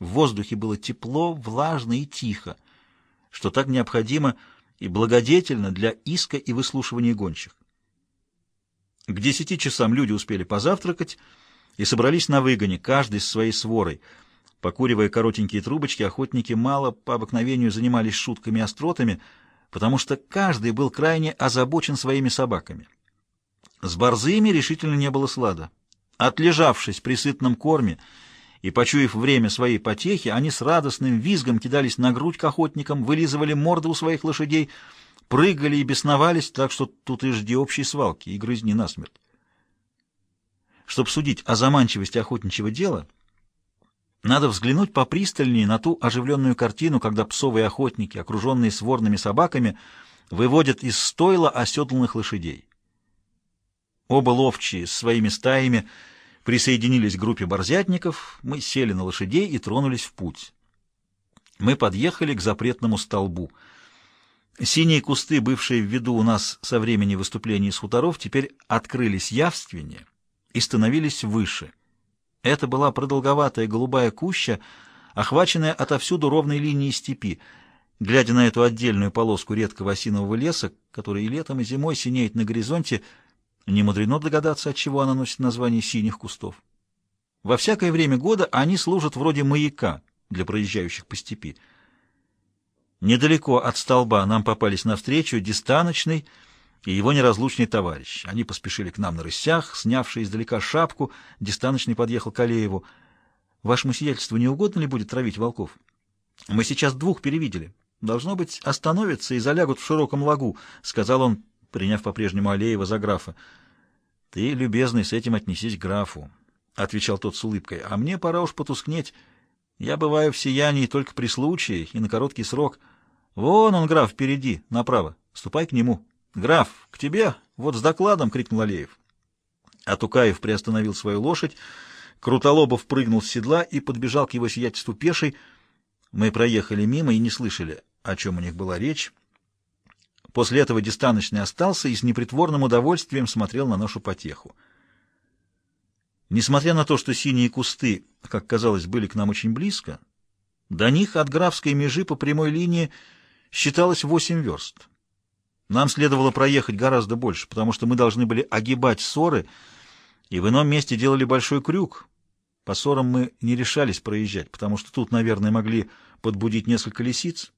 В воздухе было тепло, влажно и тихо, что так необходимо и благодетельно для иска и выслушивания гончих. К десяти часам люди успели позавтракать и собрались на выгоне, каждый с своей сворой. Покуривая коротенькие трубочки, охотники мало по обыкновению занимались шутками и остротами, потому что каждый был крайне озабочен своими собаками. С борзыми решительно не было слада. Отлежавшись при сытном корме и почуяв время своей потехи, они с радостным визгом кидались на грудь к охотникам, вылизывали морды у своих лошадей, прыгали и бесновались, так что тут и жди общей свалки и грызни насмерть. Чтобы судить о заманчивости охотничьего дела, надо взглянуть попристальнее на ту оживленную картину, когда псовые охотники, окруженные сворными собаками, выводят из стойла оседланных лошадей. Оба ловчие с своими стаями присоединились к группе борзятников, мы сели на лошадей и тронулись в путь. Мы подъехали к запретному столбу. Синие кусты, бывшие в виду у нас со времени выступлений с хуторов, теперь открылись явственнее и становились выше. Это была продолговатая голубая куща, охваченная отовсюду ровной линией степи. Глядя на эту отдельную полоску редкого осинового леса, который и летом, и зимой синеет на горизонте, не мудрено догадаться, от чего она носит название синих кустов. Во всякое время года они служат вроде маяка для проезжающих по степи. Недалеко от столба нам попались навстречу дистаночный и его неразлучный товарищ. Они поспешили к нам на рысях, снявший издалека шапку, дистаночный подъехал к Алееву. «Вашему сиятельству не угодно ли будет травить волков? Мы сейчас двух перевидели. Должно быть, остановятся и залягут в широком лагу», — сказал он, приняв по-прежнему Алеева за графа. — Ты, любезный, с этим отнесись к графу, — отвечал тот с улыбкой. — А мне пора уж потускнеть. Я бываю в сиянии только при случае и на короткий срок. Вон он, граф, впереди, направо. Ступай к нему. — Граф, к тебе? Вот с докладом! — крикнул Алеев. Атукаев приостановил свою лошадь. Крутолобов прыгнул с седла и подбежал к его сиятельству пешей. Мы проехали мимо и не слышали, о чем у них была речь. После этого дистаночный остался и с непритворным удовольствием смотрел на нашу потеху. Несмотря на то, что синие кусты, как казалось, были к нам очень близко, до них от графской межи по прямой линии считалось восемь верст. Нам следовало проехать гораздо больше, потому что мы должны были огибать ссоры, и в ином месте делали большой крюк. По ссорам мы не решались проезжать, потому что тут, наверное, могли подбудить несколько лисиц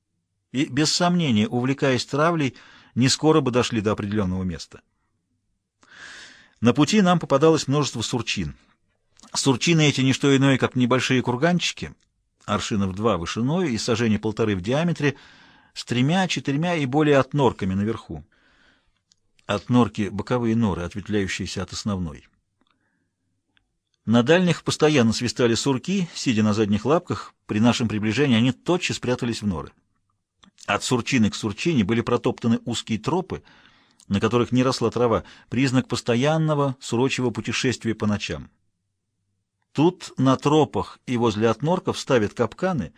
и, без сомнения, увлекаясь травлей, не скоро бы дошли до определенного места. На пути нам попадалось множество сурчин. Сурчины эти не что иное, как небольшие курганчики, аршинов два вышиной и сажений полторы в диаметре, с тремя, четырьмя и более отнорками наверху. От норки боковые норы, ответвляющиеся от основной. На дальних постоянно свистали сурки, сидя на задних лапках. При нашем приближении они тотчас спрятались в норы. От сурчины к сурчине были протоптаны узкие тропы, на которых не росла трава, признак постоянного сурочего путешествия по ночам. Тут на тропах и возле отнорков ставят капканы,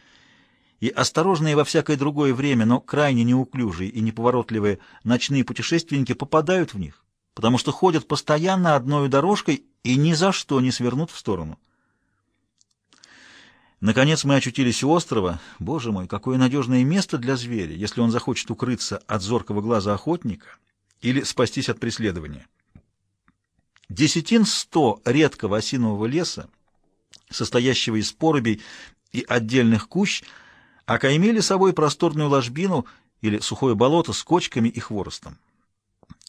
и осторожные во всякое другое время, но крайне неуклюжие и неповоротливые ночные путешественники попадают в них, потому что ходят постоянно одной дорожкой и ни за что не свернут в сторону. Наконец мы очутились у острова. Боже мой, какое надежное место для зверя, если он захочет укрыться от зоркого глаза охотника или спастись от преследования. Десятин сто редкого осинового леса, состоящего из порубей и отдельных кущ, окаймили собой просторную ложбину или сухое болото с кочками и хворостом.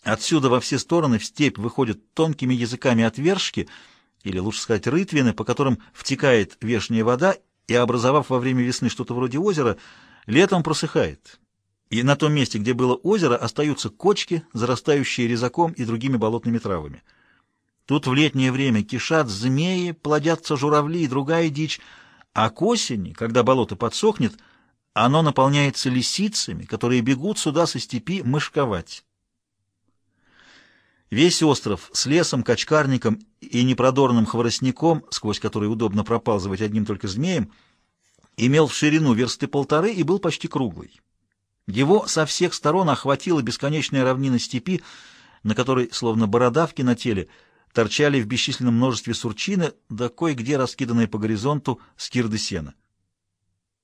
Отсюда во все стороны в степь выходят тонкими языками отвержки — или лучше сказать рытвины, по которым втекает вешняя вода и, образовав во время весны что-то вроде озера, летом просыхает. И на том месте, где было озеро, остаются кочки, зарастающие резаком и другими болотными травами. Тут в летнее время кишат змеи, плодятся журавли и другая дичь, а к осени, когда болото подсохнет, оно наполняется лисицами, которые бегут сюда со степи мышковать. Весь остров с лесом, качкарником и непродорным хворостником, сквозь который удобно проползывать одним только змеем, имел в ширину версты полторы и был почти круглый. Его со всех сторон охватила бесконечная равнина степи, на которой, словно бородавки на теле, торчали в бесчисленном множестве сурчины, да кое-где раскиданные по горизонту скирды сена.